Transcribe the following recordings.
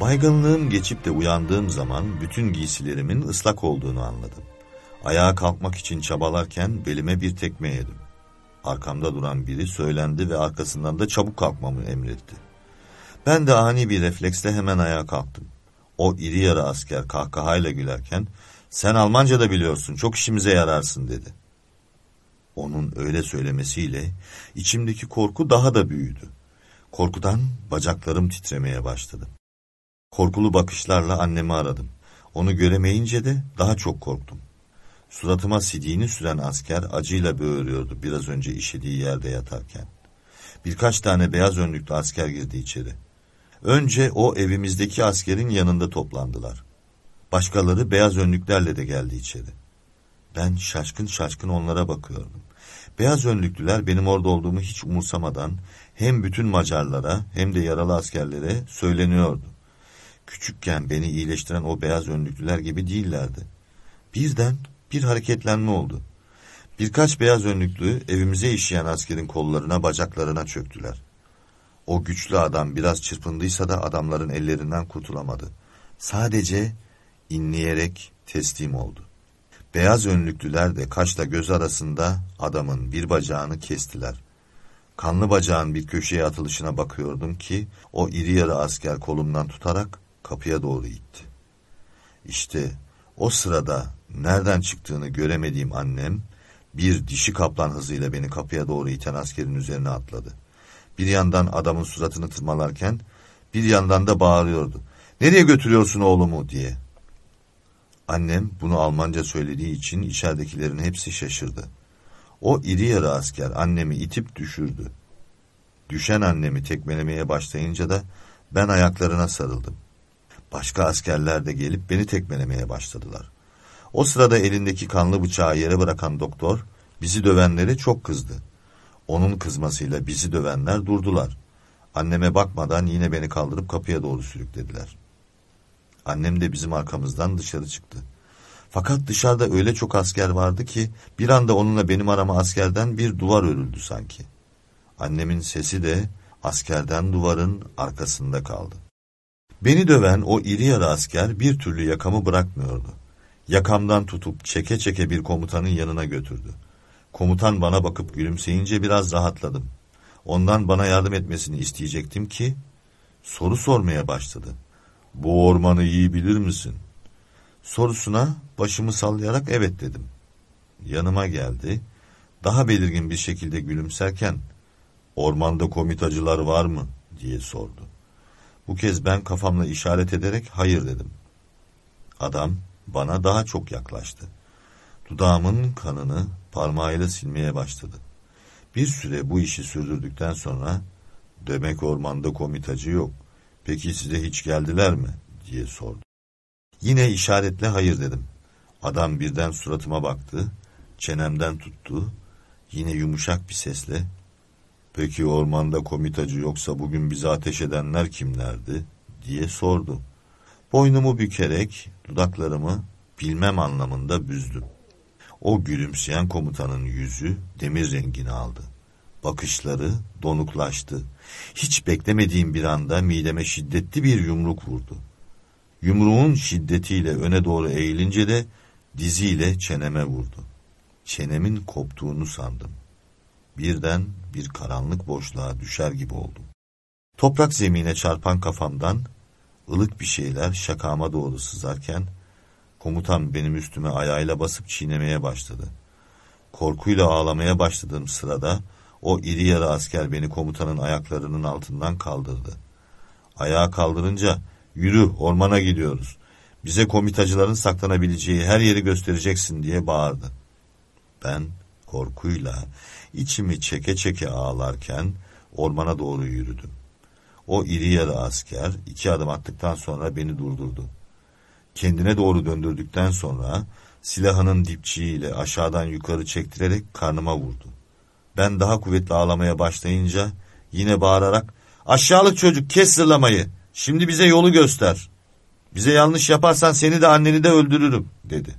Baygınlığım geçip de uyandığım zaman bütün giysilerimin ıslak olduğunu anladım. Ayağa kalkmak için çabalarken belime bir tekme yedim. Arkamda duran biri söylendi ve arkasından da çabuk kalkmamı emretti. Ben de ani bir refleksle hemen ayağa kalktım. O iri yarı asker kahkahayla gülerken sen Almanca da biliyorsun çok işimize yararsın dedi. Onun öyle söylemesiyle içimdeki korku daha da büyüdü. Korkudan bacaklarım titremeye başladı. Korkulu bakışlarla annemi aradım. Onu göremeyince de daha çok korktum. Suratıma sidiğini süren asker acıyla böğürüyordu biraz önce işediği yerde yatarken. Birkaç tane beyaz önlüklü asker girdi içeri. Önce o evimizdeki askerin yanında toplandılar. Başkaları beyaz önlüklerle de geldi içeri. Ben şaşkın şaşkın onlara bakıyordum. Beyaz önlüklüler benim orada olduğumu hiç umursamadan hem bütün Macarlara hem de yaralı askerlere söyleniyordu. Küçükken beni iyileştiren o beyaz önlüklüler gibi değillerdi. Birden bir hareketlenme oldu. Birkaç beyaz önlüklü evimize işleyen askerin kollarına bacaklarına çöktüler. O güçlü adam biraz çırpındıysa da adamların ellerinden kurtulamadı. Sadece inleyerek teslim oldu. Beyaz önlüklüler de kaşla göz arasında adamın bir bacağını kestiler. Kanlı bacağın bir köşeye atılışına bakıyordum ki o iri yarı asker kolumdan tutarak kapıya doğru itti. İşte o sırada nereden çıktığını göremediğim annem bir dişi kaplan hızıyla beni kapıya doğru iten askerin üzerine atladı. Bir yandan adamın suratını tırmalarken bir yandan da bağırıyordu. Nereye götürüyorsun oğlumu diye. Annem bunu Almanca söylediği için içeridekilerin hepsi şaşırdı. O iri yarı asker annemi itip düşürdü. Düşen annemi tekmelemeye başlayınca da ben ayaklarına sarıldım. Başka askerler de gelip beni tekmelemeye başladılar. O sırada elindeki kanlı bıçağı yere bırakan doktor bizi dövenlere çok kızdı. Onun kızmasıyla bizi dövenler durdular. Anneme bakmadan yine beni kaldırıp kapıya doğru sürüklediler. Annem de bizim arkamızdan dışarı çıktı. Fakat dışarıda öyle çok asker vardı ki bir anda onunla benim arama askerden bir duvar örüldü sanki. Annemin sesi de askerden duvarın arkasında kaldı. Beni döven o iri yarı asker bir türlü yakamı bırakmıyordu. Yakamdan tutup çeke çeke bir komutanın yanına götürdü. Komutan bana bakıp gülümseyince biraz rahatladım. Ondan bana yardım etmesini isteyecektim ki soru sormaya başladı. Bu ormanı iyi bilir misin? Sorusuna başımı sallayarak evet dedim. Yanıma geldi. Daha belirgin bir şekilde gülümserken ormanda komitacılar var mı diye sordu. Bu kez ben kafamla işaret ederek hayır dedim. Adam bana daha çok yaklaştı. Dudağımın kanını parmağıyla silmeye başladı. Bir süre bu işi sürdürdükten sonra demek ormanda komitacı yok. Peki size hiç geldiler mi? diye sordu. Yine işaretle hayır dedim. Adam birden suratıma baktı, çenemden tuttu, yine yumuşak bir sesle Peki ormanda komitacı yoksa bugün bizi ateş edenler kimlerdi? diye sordu. Boynumu bükerek dudaklarımı bilmem anlamında büzdüm. O gülümseyen komutanın yüzü demir rengini aldı. Bakışları donuklaştı. Hiç beklemediğim bir anda mideme şiddetli bir yumruk vurdu. Yumruğun şiddetiyle öne doğru eğilince de diziyle çeneme vurdu. Çenemin koptuğunu sandım. Birden bir karanlık boşluğa düşer gibi oldum. Toprak zemine çarpan kafamdan ılık bir şeyler şakama doğru sızarken komutan benim üstüme ayağıyla basıp çiğnemeye başladı. Korkuyla ağlamaya başladığım sırada o iri yarı asker beni komutanın ayaklarının altından kaldırdı. Ayağa kaldırınca yürü ormana gidiyoruz. Bize komitacıların saklanabileceği her yeri göstereceksin diye bağırdı. Ben korkuyla içimi çeke çeke ağlarken ormana doğru yürüdüm. O iri yarı asker iki adım attıktan sonra beni durdurdu. Kendine doğru döndürdükten sonra silahının dipçiğiyle aşağıdan yukarı çektirerek karnıma vurdu. Ben daha kuvvetli ağlamaya başlayınca yine bağırarak aşağılık çocuk kes zırlamayı şimdi bize yolu göster. Bize yanlış yaparsan seni de anneni de öldürürüm dedi.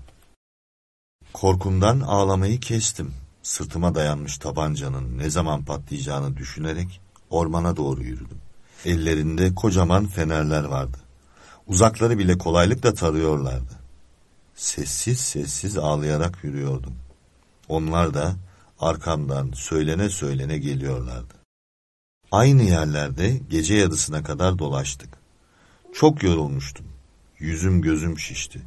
Korkumdan ağlamayı kestim. Sırtıma dayanmış tabancanın ne zaman patlayacağını düşünerek ormana doğru yürüdüm. Ellerinde kocaman fenerler vardı. Uzakları bile kolaylıkla tarıyorlardı. Sessiz sessiz ağlayarak yürüyordum. Onlar da arkamdan söylene söylene geliyorlardı. Aynı yerlerde gece yarısına kadar dolaştık. Çok yorulmuştum. Yüzüm gözüm şişti.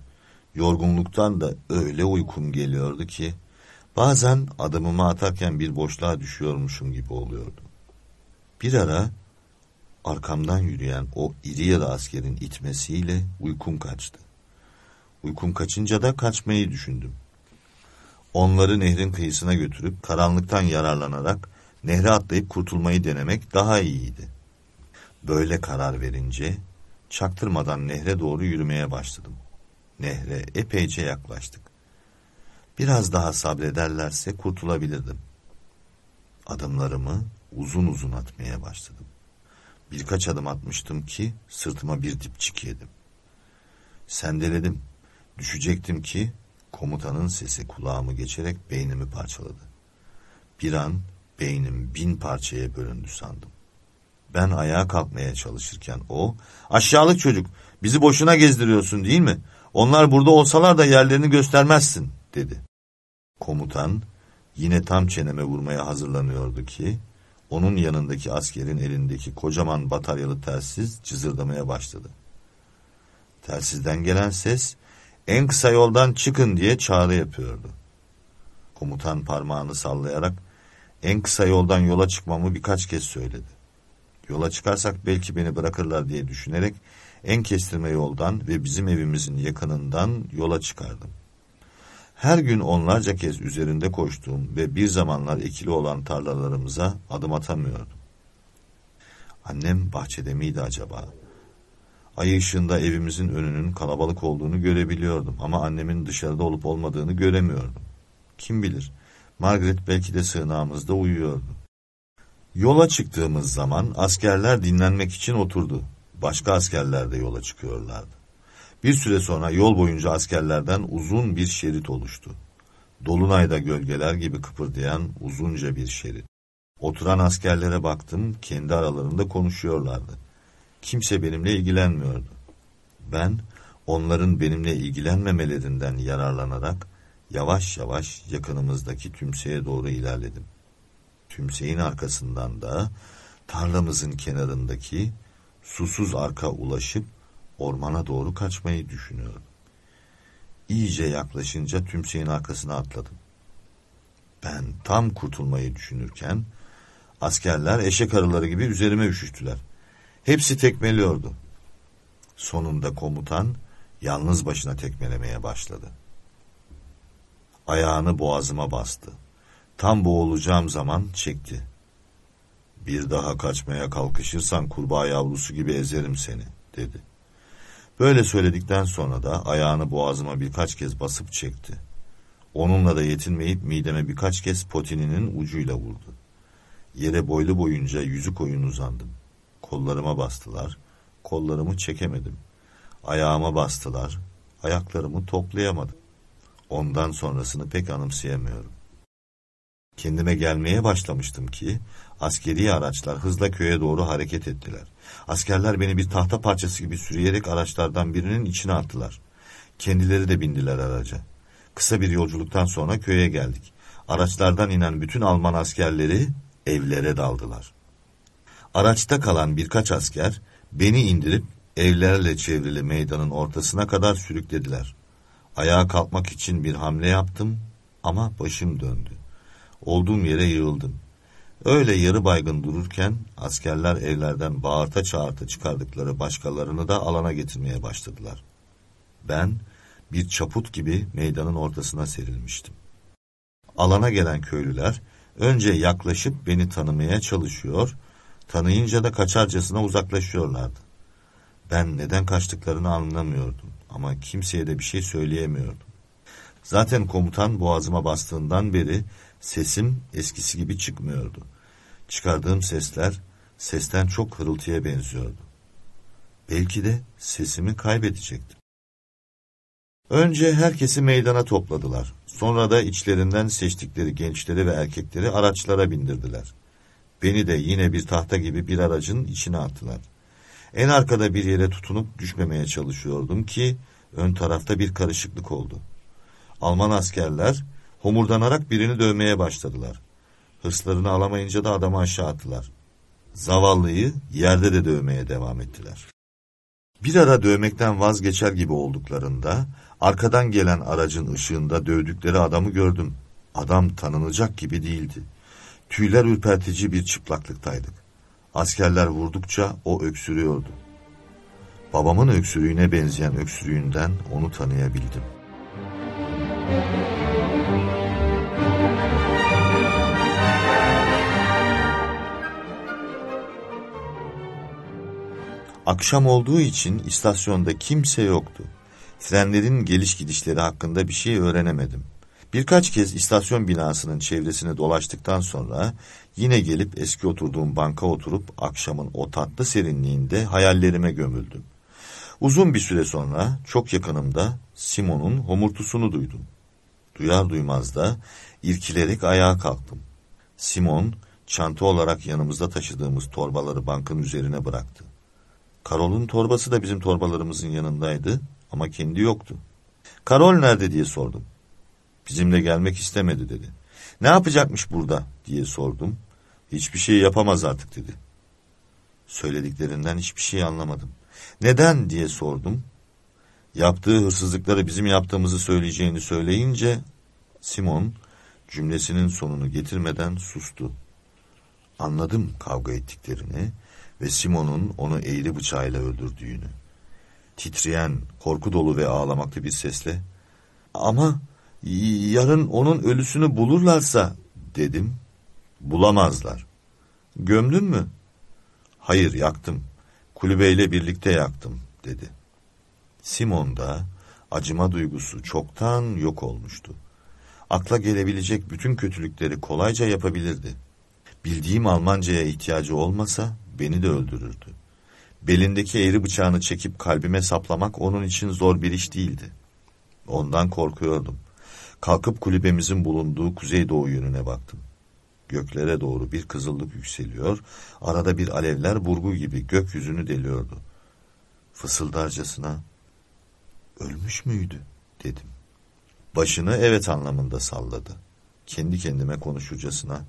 Yorgunluktan da öyle uykum geliyordu ki bazen adımımı atarken bir boşluğa düşüyormuşum gibi oluyordu. Bir ara arkamdan yürüyen o iri yarı askerin itmesiyle uykum kaçtı. Uykum kaçınca da kaçmayı düşündüm. Onları nehrin kıyısına götürüp karanlıktan yararlanarak nehre atlayıp kurtulmayı denemek daha iyiydi. Böyle karar verince çaktırmadan nehre doğru yürümeye başladım. Nehre epeyce yaklaştık. Biraz daha sabrederlerse kurtulabilirdim. Adımlarımı uzun uzun atmaya başladım. Birkaç adım atmıştım ki sırtıma bir dipçik yedim. Sendeledim. Düşecektim ki komutanın sesi kulağımı geçerek beynimi parçaladı. Bir an beynim bin parçaya bölündü sandım. Ben ayağa kalkmaya çalışırken o, aşağılık çocuk, bizi boşuna gezdiriyorsun değil mi? Onlar burada olsalar da yerlerini göstermezsin, dedi. Komutan yine tam çeneme vurmaya hazırlanıyordu ki, onun yanındaki askerin elindeki kocaman bataryalı telsiz cızırdamaya başladı. Telsizden gelen ses, en kısa yoldan çıkın diye çağrı yapıyordu. Komutan parmağını sallayarak, en kısa yoldan yola çıkmamı birkaç kez söyledi. Yola çıkarsak belki beni bırakırlar diye düşünerek en kestirme yoldan ve bizim evimizin yakınından yola çıkardım. Her gün onlarca kez üzerinde koştuğum ve bir zamanlar ekili olan tarlalarımıza adım atamıyordum. Annem bahçede miydi acaba? Ay ışığında evimizin önünün kalabalık olduğunu görebiliyordum ama annemin dışarıda olup olmadığını göremiyordum. Kim bilir, Margaret belki de sığınağımızda uyuyordu. Yola çıktığımız zaman askerler dinlenmek için oturdu. Başka askerler de yola çıkıyorlardı. Bir süre sonra yol boyunca askerlerden uzun bir şerit oluştu. Dolunayda gölgeler gibi kıpırdayan uzunca bir şerit. Oturan askerlere baktım, kendi aralarında konuşuyorlardı. Kimse benimle ilgilenmiyordu. Ben, onların benimle ilgilenmemelerinden yararlanarak, yavaş yavaş yakınımızdaki tümseye doğru ilerledim. Tümseyin arkasından da tarlamızın kenarındaki susuz arka ulaşıp ormana doğru kaçmayı düşünüyorum. İyice yaklaşınca tümseyin arkasına atladım. Ben tam kurtulmayı düşünürken askerler eşek arıları gibi üzerime üşüştüler. Hepsi tekmeliyordu. Sonunda komutan yalnız başına tekmelemeye başladı. Ayağını boğazıma bastı. Tam boğulacağım zaman çekti. Bir daha kaçmaya kalkışırsan kurbağa yavrusu gibi ezerim seni, dedi. Böyle söyledikten sonra da ayağını boğazıma birkaç kez basıp çekti. Onunla da yetinmeyip mideme birkaç kez potininin ucuyla vurdu. Yere boylu boyunca yüzük oyun uzandım. Kollarıma bastılar, kollarımı çekemedim. Ayağıma bastılar, ayaklarımı toplayamadım. Ondan sonrasını pek anımsayamıyorum. Kendime gelmeye başlamıştım ki askeri araçlar hızla köye doğru hareket ettiler. Askerler beni bir tahta parçası gibi sürüyerek araçlardan birinin içine attılar. Kendileri de bindiler araca. Kısa bir yolculuktan sonra köye geldik. Araçlardan inen bütün Alman askerleri evlere daldılar. Araçta kalan birkaç asker beni indirip evlerle çevrili meydanın ortasına kadar sürüklediler. Ayağa kalkmak için bir hamle yaptım ama başım döndü. Olduğum yere yığıldım. Öyle yarı baygın dururken askerler evlerden bağırta çağırta çıkardıkları başkalarını da alana getirmeye başladılar. Ben bir çaput gibi meydanın ortasına serilmiştim. Alana gelen köylüler önce yaklaşıp beni tanımaya çalışıyor, tanıyınca da kaçarcasına uzaklaşıyorlardı. Ben neden kaçtıklarını anlamıyordum ama kimseye de bir şey söyleyemiyordum. Zaten komutan boğazıma bastığından beri sesim eskisi gibi çıkmıyordu. Çıkardığım sesler sesten çok hırıltıya benziyordu. Belki de sesimi kaybedecektim. Önce herkesi meydana topladılar. Sonra da içlerinden seçtikleri gençleri ve erkekleri araçlara bindirdiler. Beni de yine bir tahta gibi bir aracın içine attılar. En arkada bir yere tutunup düşmemeye çalışıyordum ki ön tarafta bir karışıklık oldu. Alman askerler homurdanarak birini dövmeye başladılar. Hırslarını alamayınca da adamı aşağı attılar. Zavallıyı yerde de dövmeye devam ettiler. Bir ara dövmekten vazgeçer gibi olduklarında arkadan gelen aracın ışığında dövdükleri adamı gördüm. Adam tanınacak gibi değildi. Tüyler ürpertici bir çıplaklıktaydık. Askerler vurdukça o öksürüyordu. Babamın öksürüğüne benzeyen öksürüğünden onu tanıyabildim. Akşam olduğu için istasyonda kimse yoktu. Trenlerin geliş gidişleri hakkında bir şey öğrenemedim. Birkaç kez istasyon binasının çevresini dolaştıktan sonra yine gelip eski oturduğum banka oturup akşamın o tatlı serinliğinde hayallerime gömüldüm. Uzun bir süre sonra çok yakınımda Simon'un homurtusunu duydum. Duyar duymaz da irkilerek ayağa kalktım. Simon çanta olarak yanımızda taşıdığımız torbaları bankın üzerine bıraktı. Karol'un torbası da bizim torbalarımızın yanındaydı ama kendi yoktu. Karol nerede diye sordum. Bizimle gelmek istemedi dedi. Ne yapacakmış burada diye sordum. Hiçbir şey yapamaz artık dedi. Söylediklerinden hiçbir şey anlamadım. Neden diye sordum. Yaptığı hırsızlıkları bizim yaptığımızı söyleyeceğini söyleyince Simon cümlesinin sonunu getirmeden sustu. Anladım kavga ettiklerini ve Simon'un onu eğri bıçağıyla öldürdüğünü. Titreyen, korku dolu ve ağlamaklı bir sesle ama yarın onun ölüsünü bulurlarsa dedim. Bulamazlar. Gömdün mü? Hayır yaktım. Kulübeyle birlikte yaktım dedi. Simon'da acıma duygusu çoktan yok olmuştu. Akla gelebilecek bütün kötülükleri kolayca yapabilirdi. Bildiğim Almanca'ya ihtiyacı olmasa beni de öldürürdü. Belindeki eğri bıçağını çekip kalbime saplamak onun için zor bir iş değildi. Ondan korkuyordum. Kalkıp kulübemizin bulunduğu kuzeydoğu yönüne baktım. Göklere doğru bir kızıllık yükseliyor, arada bir alevler burgu gibi gökyüzünü deliyordu. Fısıldarcasına, ölmüş müydü dedim. Başını evet anlamında salladı. Kendi kendime konuşurcasına,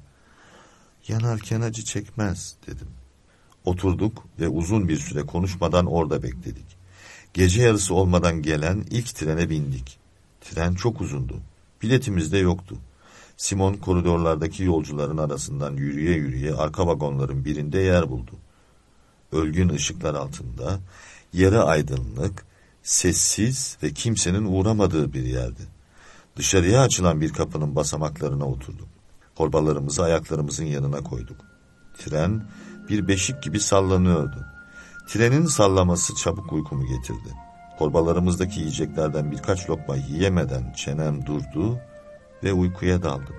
yanarken acı çekmez dedim. Oturduk ve uzun bir süre konuşmadan orada bekledik. Gece yarısı olmadan gelen ilk trene bindik. Tren çok uzundu. Biletimiz de yoktu. Simon koridorlardaki yolcuların arasından yürüye yürüye arka vagonların birinde yer buldu. Ölgün ışıklar altında, yarı aydınlık, sessiz ve kimsenin uğramadığı bir yerdi. Dışarıya açılan bir kapının basamaklarına oturduk. Torbalarımızı ayaklarımızın yanına koyduk. Tren bir beşik gibi sallanıyordu. Trenin sallaması çabuk uykumu getirdi. Torbalarımızdaki yiyeceklerden birkaç lokma yiyemeden çenem durdu ve uykuya daldım.